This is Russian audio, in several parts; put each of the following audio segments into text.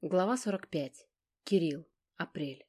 Глава 45. Кирилл. Апрель.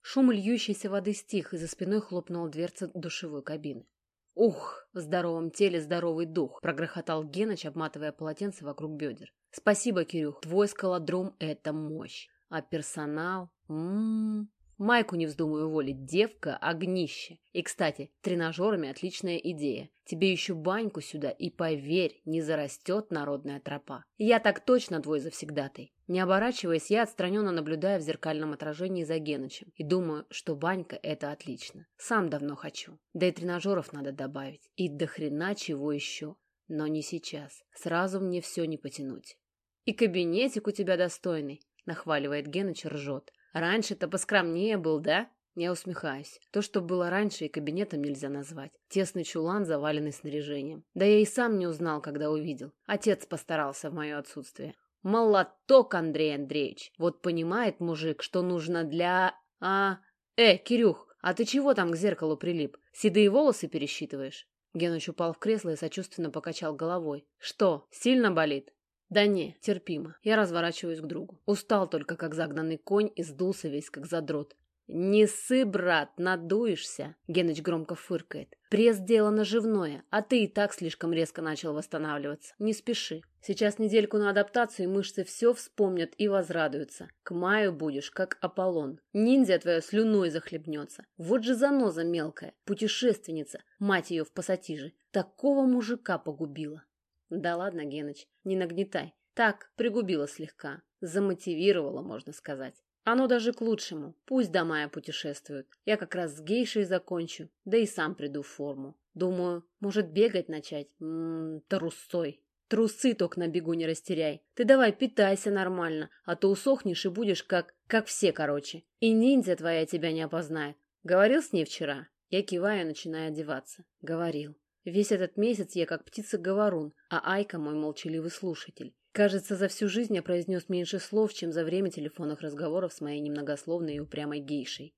Шум льющейся воды стих, и за спиной хлопнула дверца душевой кабины. «Ух, в здоровом теле здоровый дух!» — прогрохотал Геныч, обматывая полотенце вокруг бедер. «Спасибо, Кирюх, твой скалодром — это мощь. А персонал? Ммм, Майку не вздумаю уволить, девка – огнище. И, кстати, тренажерами отличная идея. Тебе еще баньку сюда, и поверь, не зарастет народная тропа. Я так точно твой завсегдатый. Не оборачиваясь, я отстраненно наблюдаю в зеркальном отражении за Генычем и думаю, что банька – это отлично. Сам давно хочу. Да и тренажеров надо добавить. И до хрена чего еще. Но не сейчас. Сразу мне все не потянуть. И кабинетик у тебя достойный, нахваливает Геныч, ржет. Раньше-то поскромнее был, да? Я усмехаюсь. То, что было раньше, и кабинетом нельзя назвать. Тесный чулан, заваленный снаряжением. Да я и сам не узнал, когда увидел. Отец постарался в мое отсутствие. Молоток, Андрей Андреевич. Вот понимает мужик, что нужно для... А... Э, Кирюх, а ты чего там к зеркалу прилип? Седые волосы пересчитываешь? Геныч упал в кресло и сочувственно покачал головой. Что, сильно болит? Да не, терпимо. Я разворачиваюсь к другу. Устал только, как загнанный конь, и сдулся весь, как задрот. «Не ссы, брат, надуешься!» Геныч громко фыркает. «Пресс – дело наживное, а ты и так слишком резко начал восстанавливаться. Не спеши. Сейчас недельку на адаптацию, и мышцы все вспомнят и возрадуются. К маю будешь, как Аполлон. Ниндзя твоя слюной захлебнется. Вот же заноза мелкая, путешественница, мать ее в пассатиже. Такого мужика погубила!» Да ладно, Геныч, не нагнетай. Так, пригубила слегка. Замотивировала, можно сказать. Оно даже к лучшему. Пусть до мая путешествуют. Я как раз с гейшей закончу, да и сам приду в форму. Думаю, может бегать начать? Ммм, трусой. Трусы только на бегу не растеряй. Ты давай питайся нормально, а то усохнешь и будешь как... как все, короче. И ниндзя твоя тебя не опознает. Говорил с ней вчера? Я киваю, начиная одеваться. Говорил. Весь этот месяц я как птица-говорун, а Айка мой молчаливый слушатель. Кажется, за всю жизнь я произнес меньше слов, чем за время телефонных разговоров с моей немногословной и упрямой гейшей.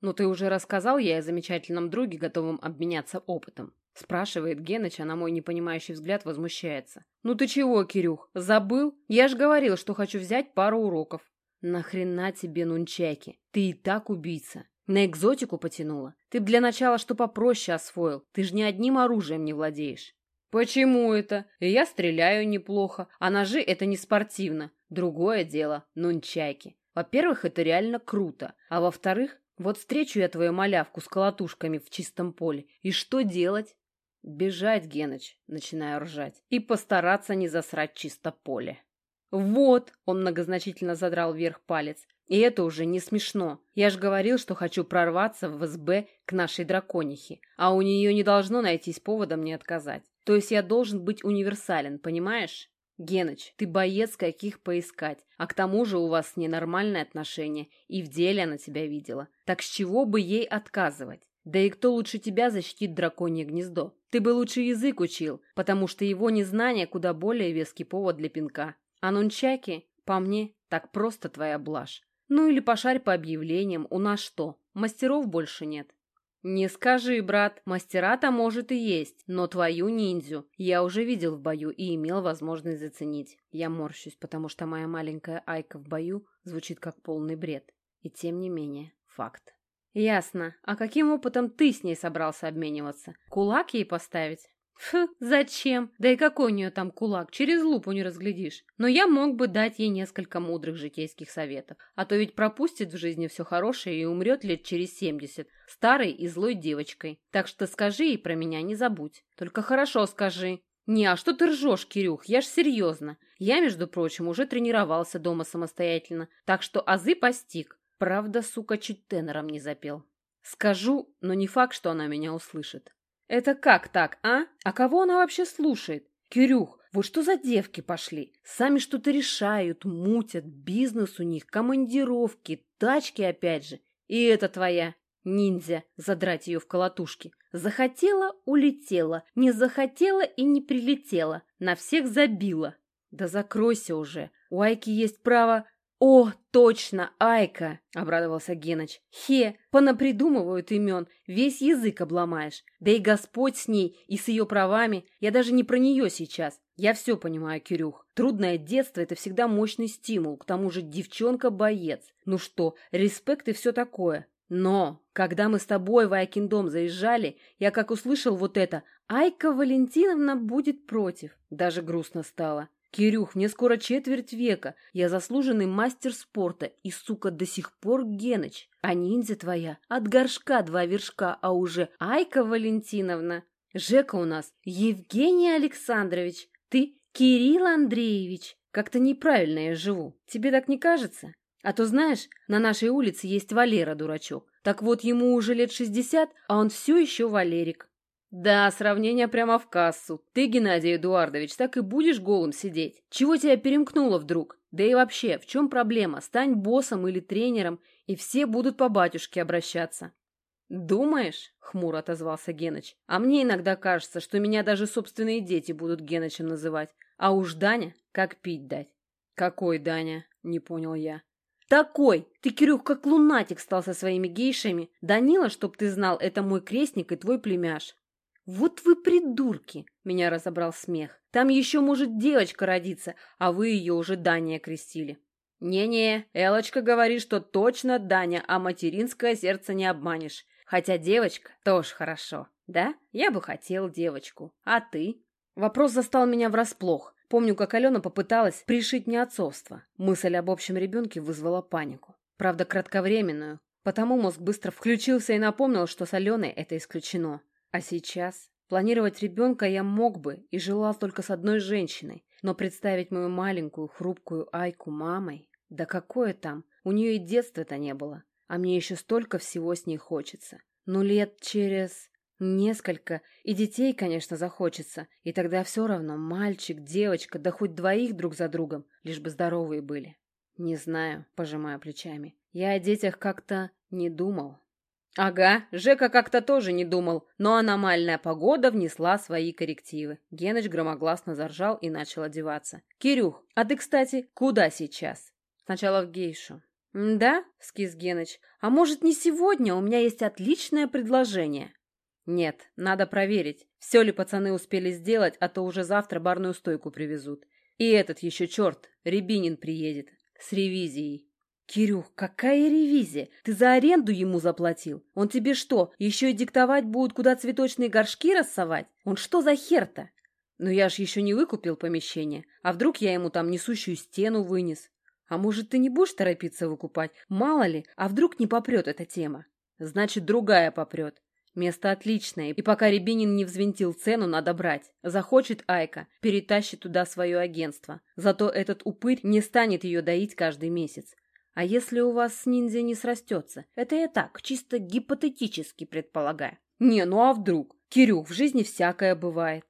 «Ну ты уже рассказал ей о замечательном друге, готовом обменяться опытом?» Спрашивает Геныч, а на мой непонимающий взгляд возмущается. «Ну ты чего, Кирюх, забыл? Я ж говорил, что хочу взять пару уроков». «Нахрена тебе нунчаки? Ты и так убийца. На экзотику потянула. Ты б для начала что попроще освоил. Ты ж ни одним оружием не владеешь. Почему это? Я стреляю неплохо, а ножи это не спортивно. Другое дело — нунчайки. Во-первых, это реально круто. А во-вторых, вот встречу я твою малявку с колотушками в чистом поле. И что делать? Бежать, Геныч, начинаю ржать. И постараться не засрать чисто поле. Вот, он многозначительно задрал вверх палец. И это уже не смешно. Я же говорил, что хочу прорваться в СБ к нашей драконихе, а у нее не должно найтись повода мне отказать. То есть я должен быть универсален, понимаешь? Геныч, ты боец каких поискать, а к тому же у вас ненормальные отношения, и в деле она тебя видела. Так с чего бы ей отказывать? Да и кто лучше тебя защитит драконье гнездо? Ты бы лучше язык учил, потому что его незнание куда более веский повод для пинка. А нунчаки, по мне, так просто твоя блажь. Ну или пошарь по объявлениям, у нас что, мастеров больше нет? Не скажи, брат, мастера-то может и есть, но твою ниндзю я уже видел в бою и имел возможность заценить. Я морщусь, потому что моя маленькая Айка в бою звучит как полный бред. И тем не менее, факт. Ясно. А каким опытом ты с ней собрался обмениваться? Кулак ей поставить? Фу, зачем? Да и какой у нее там кулак, через лупу не разглядишь. Но я мог бы дать ей несколько мудрых житейских советов, а то ведь пропустит в жизни все хорошее и умрет лет через семьдесят, старой и злой девочкой. Так что скажи ей про меня, не забудь. Только хорошо скажи. «Не, а что ты ржешь, Кирюх? Я ж серьезно. Я, между прочим, уже тренировался дома самостоятельно, так что азы постиг. Правда, сука, чуть тенором не запел. Скажу, но не факт, что она меня услышит. Это как так, а? А кого она вообще слушает? Кирюх, вот что за девки пошли? Сами что-то решают, мутят, бизнес у них, командировки, тачки опять же. И это твоя ниндзя, задрать ее в колотушке. Захотела — улетела, не захотела и не прилетела, на всех забила. Да закройся уже, у Айки есть право «О, точно, Айка!» — обрадовался Геныч. «Хе, понапридумывают имен, весь язык обломаешь. Да и Господь с ней и с ее правами. Я даже не про нее сейчас. Я все понимаю, Кирюх. Трудное детство — это всегда мощный стимул, к тому же девчонка-боец. Ну что, респект и все такое. Но, когда мы с тобой в Айкин дом заезжали, я как услышал вот это «Айка Валентиновна будет против». Даже грустно стало. Кирюх, мне скоро четверть века. Я заслуженный мастер спорта и, сука, до сих пор Геныч. А ниндзя твоя от горшка два вершка, а уже Айка Валентиновна. Жека у нас Евгений Александрович. Ты Кирилл Андреевич. Как-то неправильно я живу. Тебе так не кажется? А то, знаешь, на нашей улице есть Валера, дурачок. Так вот, ему уже лет шестьдесят, а он все еще Валерик. Да, сравнение прямо в кассу. Ты, Геннадий Эдуардович, так и будешь голым сидеть. Чего тебя перемкнуло вдруг? Да и вообще, в чем проблема? Стань боссом или тренером, и все будут по батюшке обращаться. «Думаешь?» — хмуро отозвался Геныч. «А мне иногда кажется, что меня даже собственные дети будут Генычем называть. А уж Даня как пить дать». «Какой Даня?» — не понял я. «Такой! Ты, Кирюх, как лунатик стал со своими гейшами. Данила, чтоб ты знал, это мой крестник и твой племяш. «Вот вы придурки!» — меня разобрал смех. «Там еще может девочка родиться, а вы ее уже Дания крестили». «Не-не, Элочка говорит, что точно Даня, а материнское сердце не обманешь. Хотя девочка тоже хорошо, да? Я бы хотел девочку. А ты?» Вопрос застал меня врасплох. Помню, как Алена попыталась пришить мне отцовство. Мысль об общем ребенке вызвала панику. Правда, кратковременную. Потому мозг быстро включился и напомнил, что с Аленой это исключено. А сейчас планировать ребенка я мог бы и желал только с одной женщиной, но представить мою маленькую, хрупкую Айку мамой, да какое там, у нее и детства-то не было, а мне еще столько всего с ней хочется. Ну, лет через несколько, и детей, конечно, захочется, и тогда все равно мальчик, девочка, да хоть двоих друг за другом, лишь бы здоровые были. Не знаю, пожимая плечами. Я о детях как-то не думал. Ага, Жека как-то тоже не думал, но аномальная погода внесла свои коррективы. Геныч громогласно заржал и начал одеваться. «Кирюх, а ты, кстати, куда сейчас?» «Сначала в гейшу». «Да?» — скис Геныч. «А может, не сегодня? У меня есть отличное предложение». «Нет, надо проверить, все ли пацаны успели сделать, а то уже завтра барную стойку привезут. И этот еще черт, Рябинин приедет. С ревизией». «Кирюх, какая ревизия? Ты за аренду ему заплатил? Он тебе что, еще и диктовать будут, куда цветочные горшки рассовать? Он что за хер-то?» «Ну я ж еще не выкупил помещение. А вдруг я ему там несущую стену вынес? А может, ты не будешь торопиться выкупать? Мало ли, а вдруг не попрет эта тема? Значит, другая попрет. Место отличное, и пока Рябинин не взвинтил цену, надо брать. Захочет Айка, перетащит туда свое агентство. Зато этот упырь не станет ее доить каждый месяц. А если у вас с ниндзя не срастется? Это я так, чисто гипотетически предполагаю. Не, ну а вдруг? Кирюх, в жизни всякое бывает.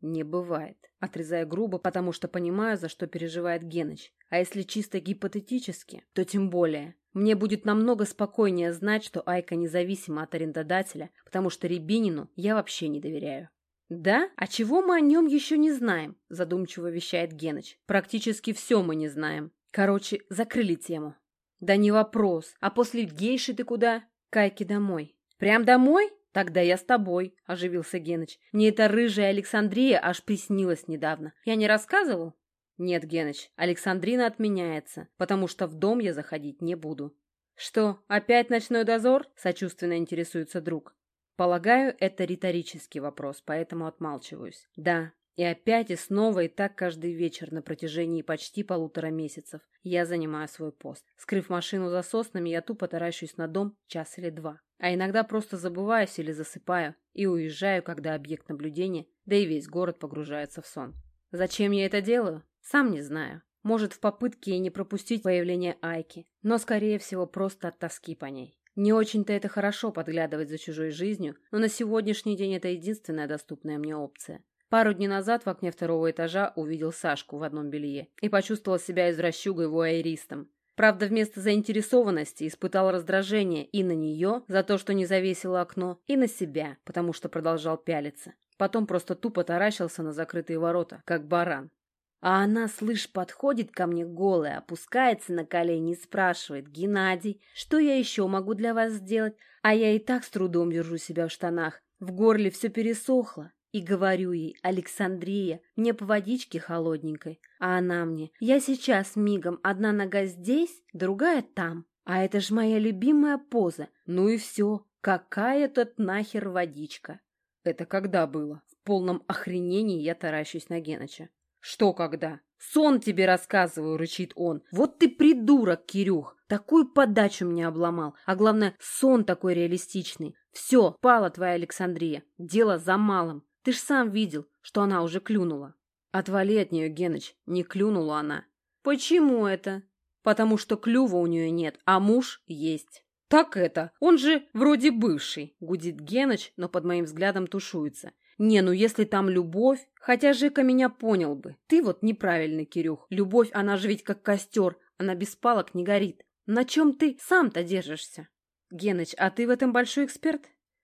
Не бывает. Отрезая грубо, потому что понимаю, за что переживает Геныч. А если чисто гипотетически, то тем более. Мне будет намного спокойнее знать, что Айка независима от арендодателя, потому что Рябинину я вообще не доверяю. «Да? А чего мы о нем еще не знаем?» – задумчиво вещает Геныч. «Практически все мы не знаем. Короче, закрыли тему. «Да не вопрос. А после гейши ты куда?» «Кайки домой». «Прям домой?» «Тогда я с тобой», — оживился Геныч. «Мне эта рыжая Александрия аж приснилась недавно. Я не рассказывал?» «Нет, Геныч, Александрина отменяется, потому что в дом я заходить не буду». «Что, опять ночной дозор?» — сочувственно интересуется друг. Полагаю, это риторический вопрос, поэтому отмалчиваюсь. Да, и опять и снова и так каждый вечер на протяжении почти полутора месяцев я занимаю свой пост. Скрыв машину за соснами, я тупо таращусь на дом час или два. А иногда просто забываюсь или засыпаю и уезжаю, когда объект наблюдения, да и весь город погружается в сон. Зачем я это делаю? Сам не знаю. Может, в попытке и не пропустить появление Айки, но, скорее всего, просто от тоски по ней. Не очень-то это хорошо подглядывать за чужой жизнью, но на сегодняшний день это единственная доступная мне опция. Пару дней назад в окне второго этажа увидел Сашку в одном белье и почувствовал себя извращугой вуайеристом. Правда, вместо заинтересованности испытал раздражение и на нее за то, что не завесило окно, и на себя, потому что продолжал пялиться. Потом просто тупо таращился на закрытые ворота, как баран. А она, слышь, подходит ко мне голая, опускается на колени и спрашивает, «Геннадий, что я еще могу для вас сделать? А я и так с трудом держу себя в штанах. В горле все пересохло. И говорю ей, Александрия, мне по водичке холодненькой. А она мне, я сейчас мигом, одна нога здесь, другая там. А это ж моя любимая поза. Ну и все. Какая тут нахер водичка? Это когда было? В полном охренении я таращусь на Геноча. Что когда? Сон тебе рассказываю, рычит он. Вот ты придурок, Кирюх. Такую подачу мне обломал. А главное, сон такой реалистичный. Все, пала твоя Александрия. Дело за малым. Ты ж сам видел, что она уже клюнула. Отвали от нее, Геныч. Не клюнула она. Почему это? Потому что клюва у нее нет, а муж есть. Так это, он же вроде бывший, гудит Геныч, но под моим взглядом тушуется. Не, ну если там любовь, хотя Жека меня понял бы. Ты вот неправильный, Кирюх. Любовь, она же ведь как костер, она без палок не горит. На чем ты сам-то держишься? Геныч, а ты в этом большой эксперт?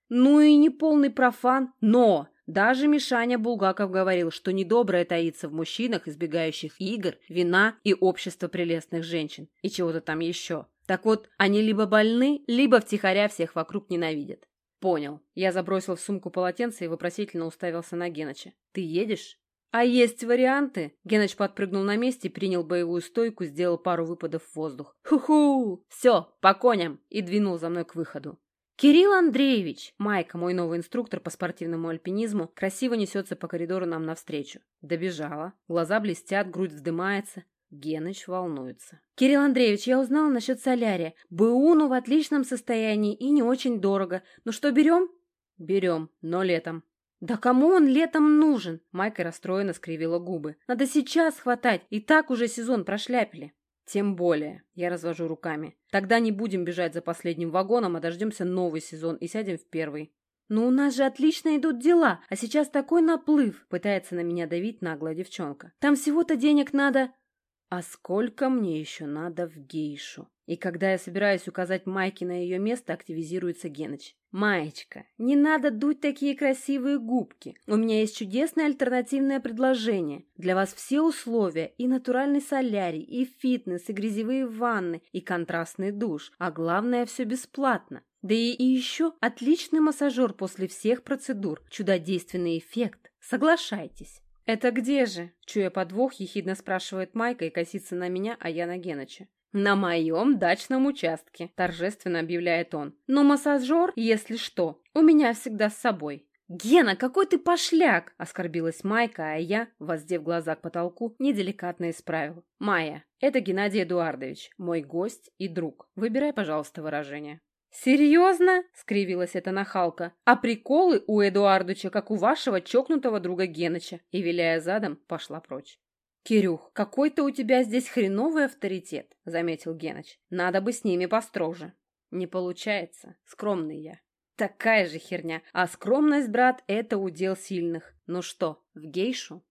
Ну и не полный профан, но даже Мишаня Булгаков говорил, что недоброе таится в мужчинах, избегающих игр, вина и общества прелестных женщин. И чего-то там еще. Так вот, они либо больны, либо втихаря всех вокруг ненавидят. Понял. Я забросил в сумку полотенце и вопросительно уставился на Геноча. Ты едешь? А есть варианты? Геныч подпрыгнул на месте, принял боевую стойку, сделал пару выпадов в воздух. Ху-ху! Все, по коням! И двинул за мной к выходу. «Кирилл Андреевич!» Майка, мой новый инструктор по спортивному альпинизму, красиво несется по коридору нам навстречу. Добежала. Глаза блестят, грудь вздымается. Геныч волнуется. «Кирилл Андреевич, я узнала насчет солярия. БУ, в отличном состоянии и не очень дорого. Ну что, берем?» «Берем, но летом». «Да кому он летом нужен?» Майка расстроенно скривила губы. «Надо сейчас хватать, и так уже сезон прошляпили». «Тем более», — я развожу руками. «Тогда не будем бежать за последним вагоном, а дождемся новый сезон и сядем в первый». «Ну у нас же отлично идут дела, а сейчас такой наплыв!» Пытается на меня давить наглая девчонка. «Там всего-то денег надо...» А сколько мне еще надо в гейшу? И когда я собираюсь указать Майке на ее место, активизируется Геныч. «Маечка, не надо дуть такие красивые губки. У меня есть чудесное альтернативное предложение. Для вас все условия, и натуральный солярий, и фитнес, и грязевые ванны, и контрастный душ. А главное, все бесплатно. Да и, и еще отличный массажер после всех процедур. Чудодейственный эффект. Соглашайтесь». «Это где же?» — чуя подвох, ехидно спрашивает Майка и косится на меня, а я на Геныча. «На моем дачном участке», — торжественно объявляет он. «Но массажер, если что, у меня всегда с собой». «Гена, какой ты пошляк!» — оскорбилась Майка, а я, воздев глаза к потолку, неделикатно исправил. «Майя, это Геннадий Эдуардович, мой гость и друг. Выбирай, пожалуйста, выражение». «Серьезно?» — скривилась эта нахалка. «А приколы у Эдуардыча, как у вашего чокнутого друга Геныча!» И, виляя задом, пошла прочь. «Кирюх, какой-то у тебя здесь хреновый авторитет», — заметил Геныч. «Надо бы с ними построже». «Не получается. Скромный я». «Такая же херня. А скромность, брат, это удел сильных. Ну что, в гейшу?»